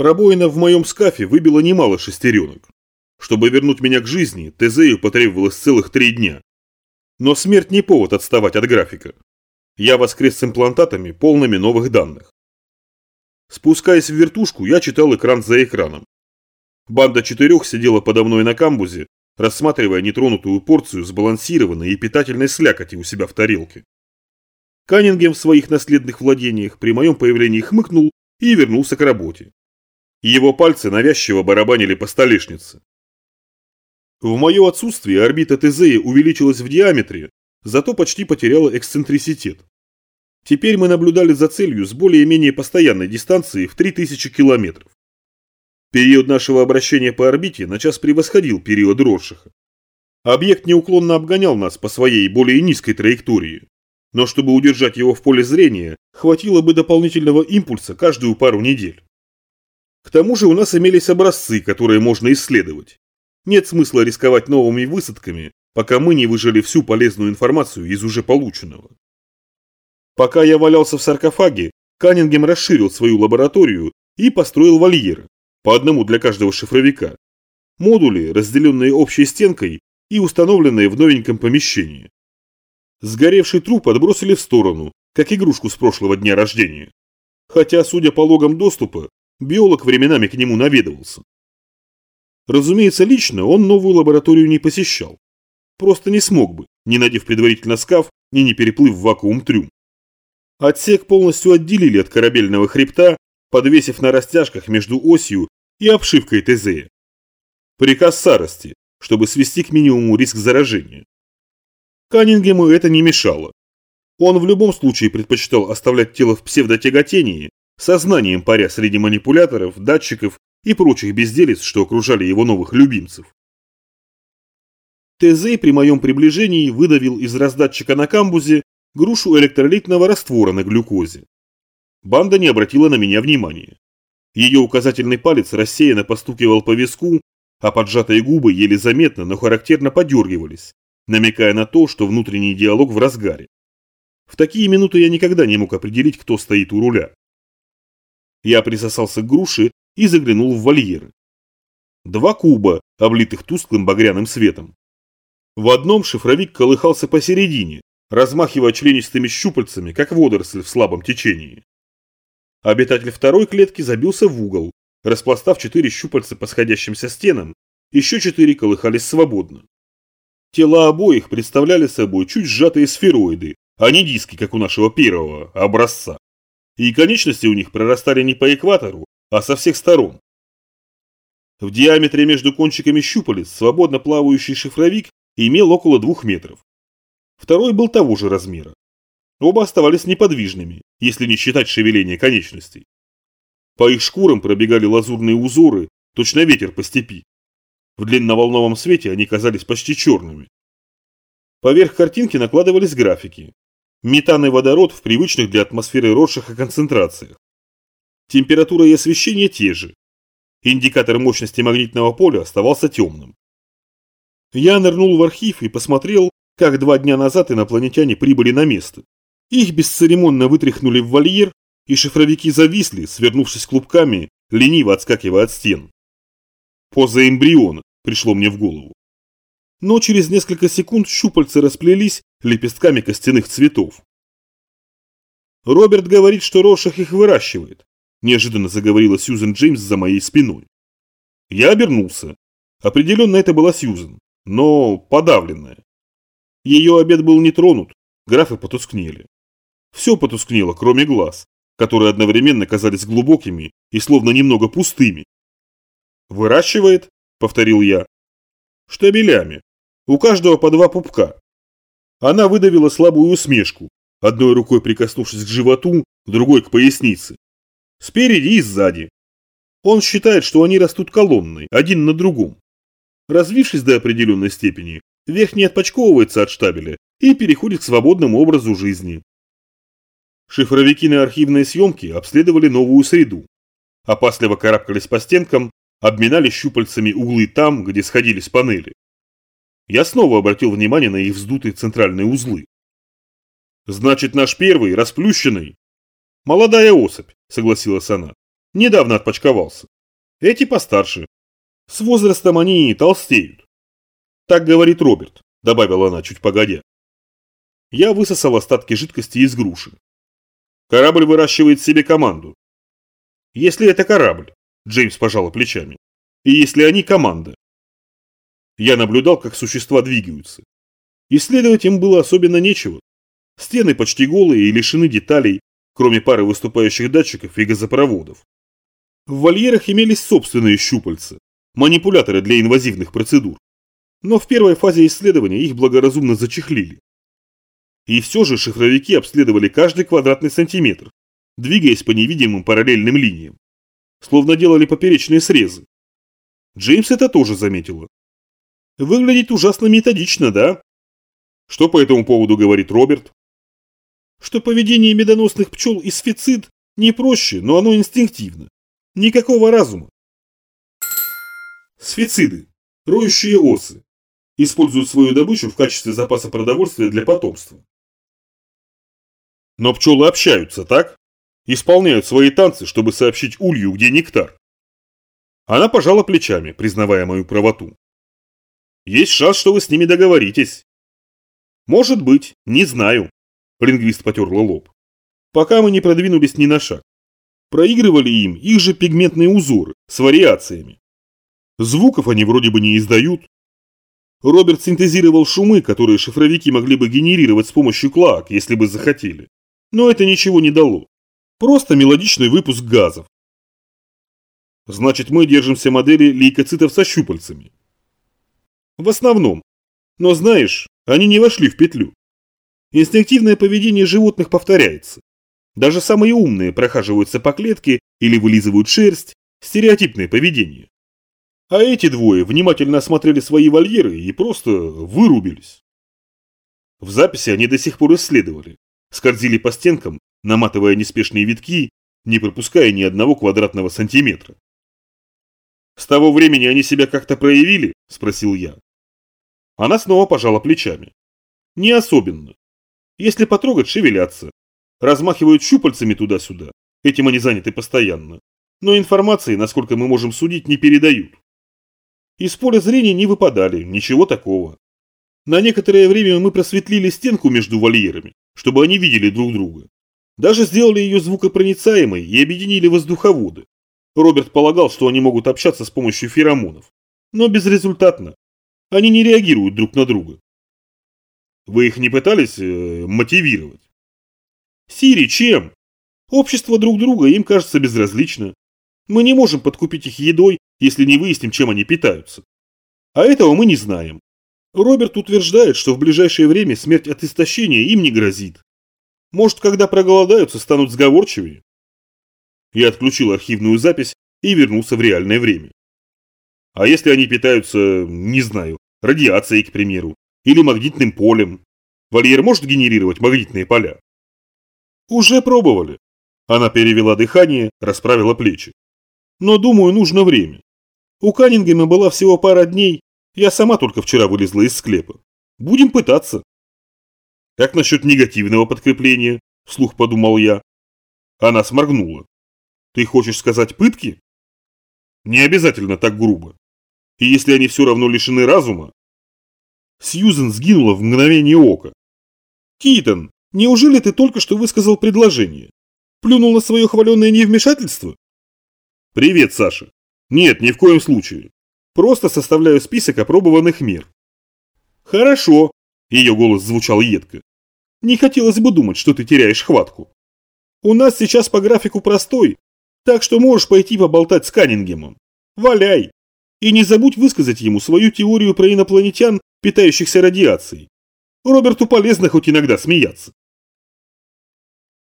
Пробоина в моем скафе выбила немало шестеренок. Чтобы вернуть меня к жизни, Тезею потребовалось целых три дня. Но смерть не повод отставать от графика. Я воскрес с имплантатами, полными новых данных. Спускаясь в вертушку, я читал экран за экраном. Банда четырех сидела подо мной на камбузе, рассматривая нетронутую порцию сбалансированной и питательной слякоти у себя в тарелке. Каннингем в своих наследных владениях при моем появлении хмыкнул и вернулся к работе. Его пальцы навязчиво барабанили по столешнице. В мое отсутствие орбита Тезея увеличилась в диаметре, зато почти потеряла эксцентриситет. Теперь мы наблюдали за целью с более-менее постоянной дистанции в 3000 километров. Период нашего обращения по орбите на час превосходил период Роршаха. Объект неуклонно обгонял нас по своей более низкой траектории, но чтобы удержать его в поле зрения, хватило бы дополнительного импульса каждую пару недель. К тому же у нас имелись образцы, которые можно исследовать. Нет смысла рисковать новыми высадками, пока мы не выжили всю полезную информацию из уже полученного. Пока я валялся в саркофаге, Каннингем расширил свою лабораторию и построил вольеры, по одному для каждого шифровика. Модули, разделенные общей стенкой и установленные в новеньком помещении. Сгоревший труп отбросили в сторону, как игрушку с прошлого дня рождения. Хотя, судя по логам доступа, биолог временами к нему наведывался. Разумеется, лично он новую лабораторию не посещал. Просто не смог бы, не надев предварительно скаф и не переплыв в вакуум трюм. Отсек полностью отделили от корабельного хребта, подвесив на растяжках между осью и обшивкой ТЗ. Приказ Сарости, чтобы свести к минимуму риск заражения. Каннингему это не мешало. Он в любом случае предпочитал оставлять тело в псевдотяготении, сознанием паря среди манипуляторов, датчиков и прочих безделец, что окружали его новых любимцев. ТЗ при моем приближении выдавил из раздатчика на камбузе грушу электролитного раствора на глюкозе. Банда не обратила на меня внимания. Ее указательный палец рассеянно постукивал по виску, а поджатые губы еле заметно, но характерно подергивались, намекая на то, что внутренний диалог в разгаре. В такие минуты я никогда не мог определить, кто стоит у руля. Я присосался к груше и заглянул в вольеры. Два куба, облитых тусклым багряным светом. В одном шифровик колыхался посередине, размахивая членистыми щупальцами, как водоросль в слабом течении. Обитатель второй клетки забился в угол, распластав четыре щупальца по сходящимся стенам, еще четыре колыхались свободно. Тела обоих представляли собой чуть сжатые сфероиды, а не диски, как у нашего первого образца. И конечности у них прорастали не по экватору, а со всех сторон. В диаметре между кончиками щупалец свободно плавающий шифровик имел около двух метров. Второй был того же размера. Оба оставались неподвижными, если не считать шевеления конечностей. По их шкурам пробегали лазурные узоры, точно ветер по степи. В длинноволновом свете они казались почти черными. Поверх картинки накладывались графики. Метан и водород в привычных для атмосферы Роршаха концентрациях. Температура и освещение те же. Индикатор мощности магнитного поля оставался темным. Я нырнул в архив и посмотрел, как два дня назад инопланетяне прибыли на место. Их бесцеремонно вытряхнули в вольер, и шифровики зависли, свернувшись клубками, лениво отскакивая от стен. Поза эмбриона пришло мне в голову. Но через несколько секунд щупальца расплелись лепестками костяных цветов. Роберт говорит, что Рошах их выращивает. Неожиданно заговорила Сьюзен Джеймс за моей спиной. Я обернулся. Определенно это была Сьюзен, но подавленная. Ее обед был не тронут, графы потускнели. Все потускнело, кроме глаз, которые одновременно казались глубокими и словно немного пустыми. «Выращивает?» – повторил я. «Штабелями. У каждого по два пупка». Она выдавила слабую усмешку, одной рукой прикоснувшись к животу, другой к пояснице. Спереди и сзади. Он считает, что они растут колонной, один на другом. Развившись до определенной степени, верхний отпочковывается от штабеля и переходит к свободному образу жизни. Шифровики на архивной съемке обследовали новую среду. Опасливо карабкались по стенкам, обминали щупальцами углы там, где сходились панели. Я снова обратил внимание на их вздутые центральные узлы. Значит, наш первый, расплющенный, «Молодая особь», – согласилась она. Недавно отпочковался. Эти постарше. С возрастом они толстеют. Так говорит Роберт, добавила она чуть погодя. Я высосал остатки жидкости из груши. Корабль выращивает себе команду. Если это корабль, Джеймс пожал плечами, и если они команда. Я наблюдал, как существа двигаются. Исследовать им было особенно нечего. Стены почти голые и лишены деталей, кроме пары выступающих датчиков и газопроводов. В вольерах имелись собственные щупальца, манипуляторы для инвазивных процедур. Но в первой фазе исследования их благоразумно зачехлили. И все же шифровики обследовали каждый квадратный сантиметр, двигаясь по невидимым параллельным линиям. Словно делали поперечные срезы. Джеймс это тоже заметила. Выглядит ужасно методично, да? Что по этому поводу говорит Роберт? Что поведение медоносных пчел и сфицид не проще, но оно инстинктивно. Никакого разума. Сфициды. Роющие осы. Используют свою добычу в качестве запаса продовольствия для потомства. Но пчелы общаются, так? Исполняют свои танцы, чтобы сообщить улью, где нектар. Она пожала плечами, признавая мою правоту. Есть шанс, что вы с ними договоритесь. Может быть, не знаю. Лингвист потерла лоб. Пока мы не продвинулись ни на шаг. Проигрывали им их же пигментные узоры с вариациями. Звуков они вроде бы не издают. Роберт синтезировал шумы, которые шифровики могли бы генерировать с помощью клак, если бы захотели. Но это ничего не дало. Просто мелодичный выпуск газов. Значит, мы держимся модели лейкоцитов со щупальцами. В основном. Но знаешь, они не вошли в петлю. Инстинктивное поведение животных повторяется. Даже самые умные прохаживаются по клетке или вылизывают шерсть. Стереотипное поведение. А эти двое внимательно осмотрели свои вольеры и просто вырубились. В записи они до сих пор исследовали. Скользили по стенкам, наматывая неспешные витки, не пропуская ни одного квадратного сантиметра. «С того времени они себя как-то проявили?» – спросил я. Она снова пожала плечами. «Не особенно. Если потрогать, шевелятся. Размахивают щупальцами туда-сюда. Этим они заняты постоянно. Но информации, насколько мы можем судить, не передают. Из поля зрения не выпадали, ничего такого. На некоторое время мы просветлили стенку между вольерами, чтобы они видели друг друга. Даже сделали ее звукопроницаемой и объединили воздуховоды. Роберт полагал, что они могут общаться с помощью феромонов. Но безрезультатно. Они не реагируют друг на друга. Вы их не пытались э, мотивировать? Сири, чем? Общество друг друга им кажется безразлично. Мы не можем подкупить их едой, если не выясним, чем они питаются. А этого мы не знаем. Роберт утверждает, что в ближайшее время смерть от истощения им не грозит. Может, когда проголодаются, станут сговорчивее? Я отключил архивную запись и вернулся в реальное время. А если они питаются, не знаю, радиацией, к примеру, или магнитным полем? Вольер может генерировать магнитные поля? Уже пробовали. Она перевела дыхание, расправила плечи. Но думаю, нужно время. У Каннингема была всего пара дней, я сама только вчера вылезла из склепа. Будем пытаться. Как насчет негативного подкрепления? Вслух подумал я. Она сморгнула. Ты хочешь сказать пытки? Не обязательно так грубо. И если они все равно лишены разума? Сьюзен сгинула в мгновение ока. Китон, неужели ты только что высказал предложение? Плюнул на свое хваленное невмешательство? Привет, Саша. Нет, ни в коем случае. Просто составляю список опробованных мер. Хорошо. Ее голос звучал едко. Не хотелось бы думать, что ты теряешь хватку. У нас сейчас по графику простой, так что можешь пойти поболтать с Каннингемом. Валяй. И не забудь высказать ему свою теорию про инопланетян, питающихся радиацией. Роберту полезно хоть иногда смеяться.